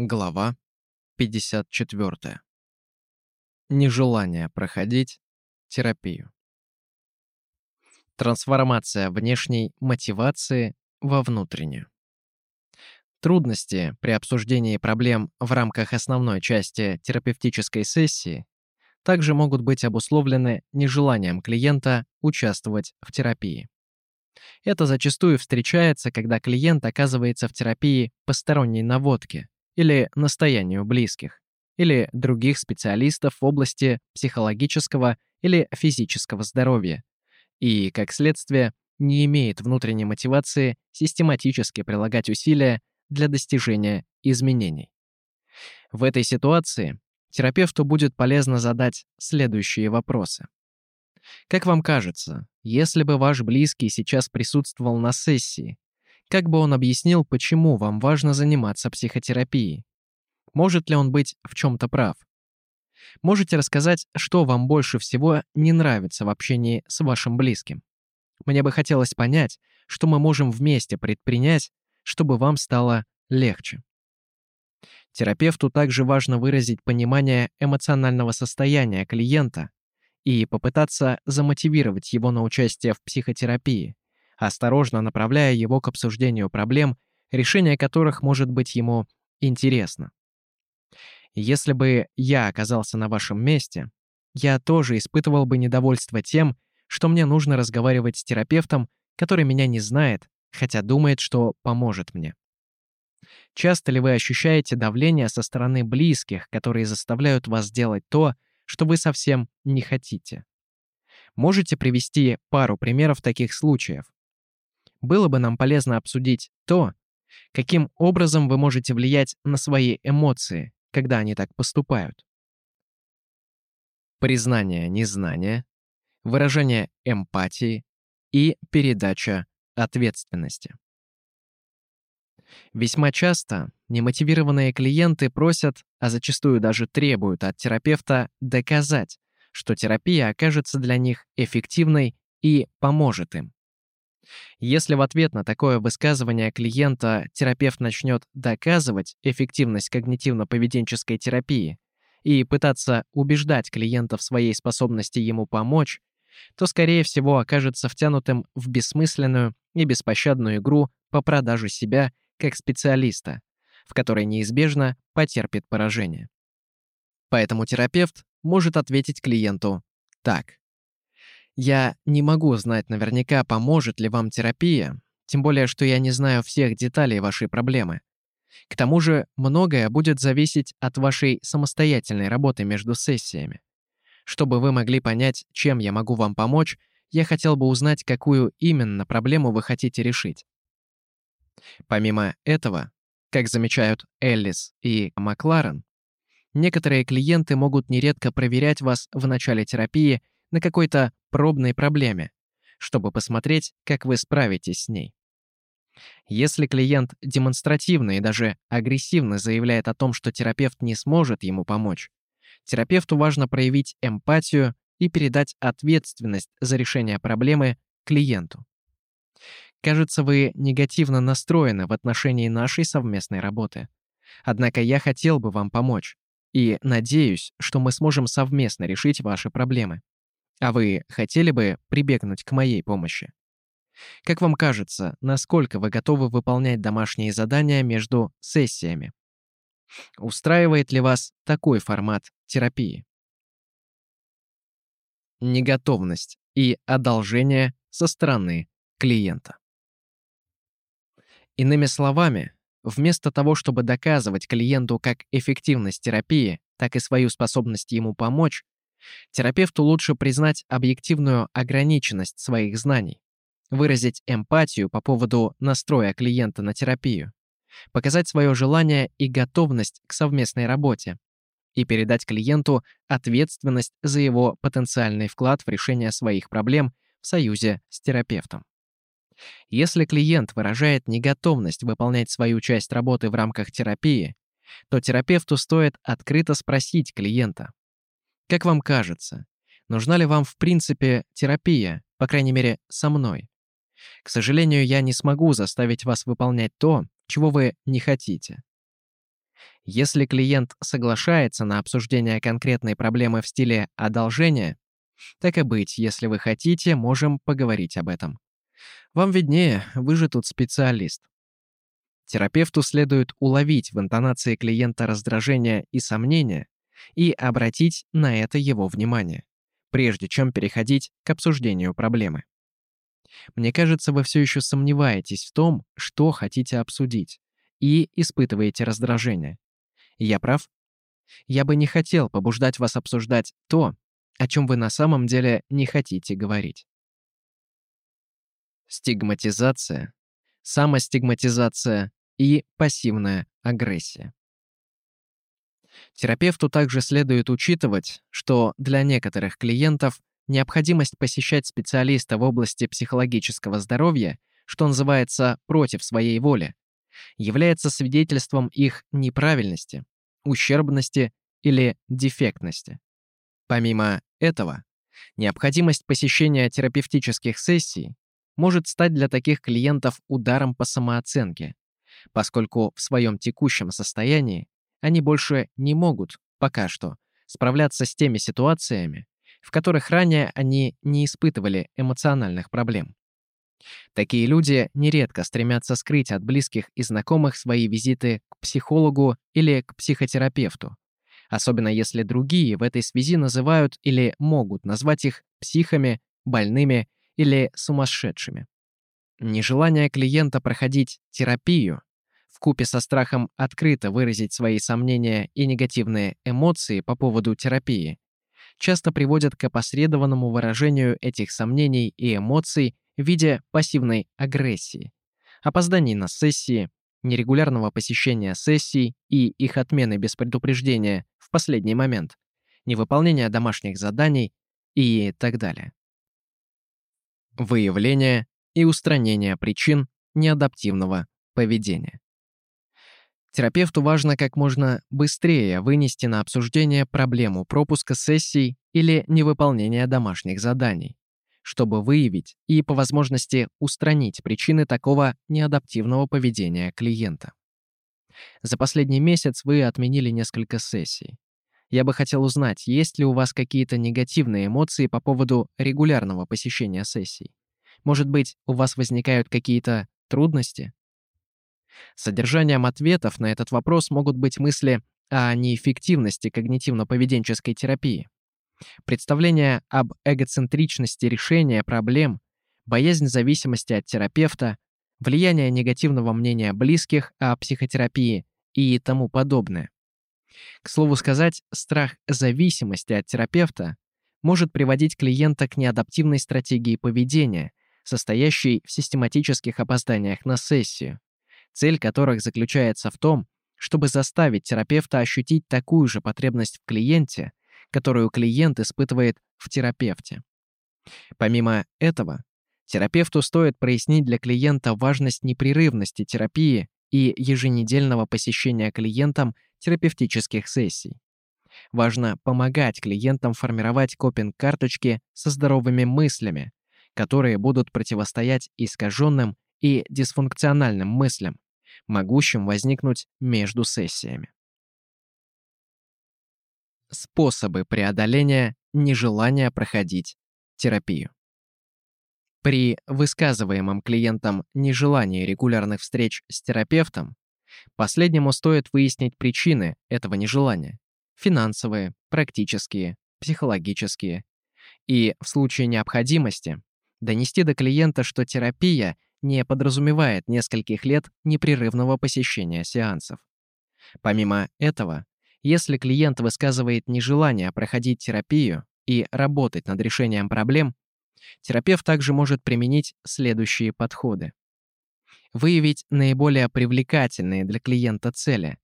Глава 54. Нежелание проходить терапию. Трансформация внешней мотивации во внутреннюю. Трудности при обсуждении проблем в рамках основной части терапевтической сессии также могут быть обусловлены нежеланием клиента участвовать в терапии. Это зачастую встречается, когда клиент оказывается в терапии посторонней наводки или настоянию близких, или других специалистов в области психологического или физического здоровья, и, как следствие, не имеет внутренней мотивации систематически прилагать усилия для достижения изменений. В этой ситуации терапевту будет полезно задать следующие вопросы. Как вам кажется, если бы ваш близкий сейчас присутствовал на сессии, как бы он объяснил, почему вам важно заниматься психотерапией? Может ли он быть в чем-то прав? Можете рассказать, что вам больше всего не нравится в общении с вашим близким? Мне бы хотелось понять, что мы можем вместе предпринять, чтобы вам стало легче. Терапевту также важно выразить понимание эмоционального состояния клиента и попытаться замотивировать его на участие в психотерапии, осторожно направляя его к обсуждению проблем, решение которых может быть ему интересно. Если бы я оказался на вашем месте, я тоже испытывал бы недовольство тем, что мне нужно разговаривать с терапевтом, который меня не знает, хотя думает, что поможет мне. Часто ли вы ощущаете давление со стороны близких, которые заставляют вас делать то, что вы совсем не хотите? Можете привести пару примеров таких случаев? Было бы нам полезно обсудить то, каким образом вы можете влиять на свои эмоции, когда они так поступают. Признание незнания, выражение эмпатии и передача ответственности. Весьма часто немотивированные клиенты просят, а зачастую даже требуют от терапевта доказать, что терапия окажется для них эффективной и поможет им. Если в ответ на такое высказывание клиента терапевт начнет доказывать эффективность когнитивно-поведенческой терапии и пытаться убеждать клиента в своей способности ему помочь, то, скорее всего, окажется втянутым в бессмысленную и беспощадную игру по продаже себя как специалиста, в которой неизбежно потерпит поражение. Поэтому терапевт может ответить клиенту так. Я не могу знать наверняка, поможет ли вам терапия, тем более, что я не знаю всех деталей вашей проблемы. К тому же, многое будет зависеть от вашей самостоятельной работы между сессиями. Чтобы вы могли понять, чем я могу вам помочь, я хотел бы узнать, какую именно проблему вы хотите решить. Помимо этого, как замечают Эллис и Макларен, некоторые клиенты могут нередко проверять вас в начале терапии на какой-то пробной проблеме, чтобы посмотреть, как вы справитесь с ней. Если клиент демонстративно и даже агрессивно заявляет о том, что терапевт не сможет ему помочь, терапевту важно проявить эмпатию и передать ответственность за решение проблемы клиенту. Кажется, вы негативно настроены в отношении нашей совместной работы. Однако я хотел бы вам помочь и надеюсь, что мы сможем совместно решить ваши проблемы. А вы хотели бы прибегнуть к моей помощи? Как вам кажется, насколько вы готовы выполнять домашние задания между сессиями? Устраивает ли вас такой формат терапии? Неготовность и одолжение со стороны клиента. Иными словами, вместо того, чтобы доказывать клиенту как эффективность терапии, так и свою способность ему помочь, терапевту лучше признать объективную ограниченность своих знаний, выразить эмпатию по поводу настроя клиента на терапию, показать свое желание и готовность к совместной работе и передать клиенту ответственность за его потенциальный вклад в решение своих проблем в союзе с терапевтом. Если клиент выражает неготовность выполнять свою часть работы в рамках терапии, то терапевту стоит открыто спросить клиента. Как вам кажется, нужна ли вам в принципе терапия, по крайней мере, со мной? К сожалению, я не смогу заставить вас выполнять то, чего вы не хотите. Если клиент соглашается на обсуждение конкретной проблемы в стиле одолжения, так и быть, если вы хотите, можем поговорить об этом. Вам виднее, вы же тут специалист. Терапевту следует уловить в интонации клиента раздражение и сомнения и обратить на это его внимание, прежде чем переходить к обсуждению проблемы. Мне кажется, вы все еще сомневаетесь в том, что хотите обсудить, и испытываете раздражение. Я прав? Я бы не хотел побуждать вас обсуждать то, о чем вы на самом деле не хотите говорить. Стигматизация, самостигматизация и пассивная агрессия. Терапевту также следует учитывать, что для некоторых клиентов необходимость посещать специалиста в области психологического здоровья, что называется против своей воли, является свидетельством их неправильности, ущербности или дефектности. Помимо этого, необходимость посещения терапевтических сессий может стать для таких клиентов ударом по самооценке, поскольку в своем текущем состоянии они больше не могут, пока что, справляться с теми ситуациями, в которых ранее они не испытывали эмоциональных проблем. Такие люди нередко стремятся скрыть от близких и знакомых свои визиты к психологу или к психотерапевту, особенно если другие в этой связи называют или могут назвать их психами, больными или сумасшедшими. Нежелание клиента проходить терапию в купе со страхом открыто выразить свои сомнения и негативные эмоции по поводу терапии часто приводят к опосредованному выражению этих сомнений и эмоций в виде пассивной агрессии, опозданий на сессии, нерегулярного посещения сессий и их отмены без предупреждения в последний момент, невыполнения домашних заданий и так далее. Выявление и устранение причин неадаптивного поведения. Терапевту важно как можно быстрее вынести на обсуждение проблему пропуска сессий или невыполнения домашних заданий, чтобы выявить и, по возможности, устранить причины такого неадаптивного поведения клиента. За последний месяц вы отменили несколько сессий. Я бы хотел узнать, есть ли у вас какие-то негативные эмоции по поводу регулярного посещения сессий. Может быть, у вас возникают какие-то трудности? Содержанием ответов на этот вопрос могут быть мысли о неэффективности когнитивно-поведенческой терапии. Представление об эгоцентричности решения проблем, боязнь зависимости от терапевта, влияние негативного мнения близких о психотерапии и тому подобное. К слову сказать, страх зависимости от терапевта может приводить клиента к неадаптивной стратегии поведения, состоящей в систематических опозданиях на сессию, цель которых заключается в том, чтобы заставить терапевта ощутить такую же потребность в клиенте, которую клиент испытывает в терапевте. Помимо этого, терапевту стоит прояснить для клиента важность непрерывности терапии и еженедельного посещения клиентам терапевтических сессий. Важно помогать клиентам формировать копинг-карточки со здоровыми мыслями, которые будут противостоять искаженным и дисфункциональным мыслям, могущим возникнуть между сессиями. Способы преодоления нежелания проходить терапию. При высказываемом клиентам нежелании регулярных встреч с терапевтом, последнему стоит выяснить причины этого нежелания – финансовые, практические, психологические, и в случае необходимости донести до клиента, что терапия не подразумевает нескольких лет непрерывного посещения сеансов. Помимо этого, если клиент высказывает нежелание проходить терапию и работать над решением проблем, терапевт также может применить следующие подходы. Выявить наиболее привлекательные для клиента цели,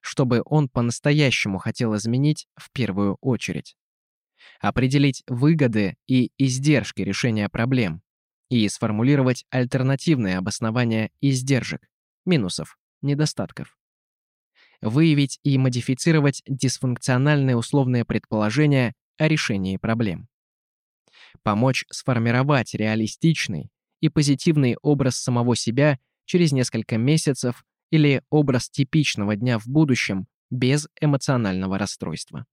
чтобы он по-настоящему хотел изменить в первую очередь. Определить выгоды и издержки решения проблем и сформулировать альтернативные обоснования издержек, минусов, недостатков выявить и модифицировать дисфункциональные условные предположения о решении проблем. Помочь сформировать реалистичный и позитивный образ самого себя через несколько месяцев или образ типичного дня в будущем без эмоционального расстройства.